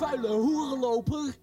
vuile hoerenloper.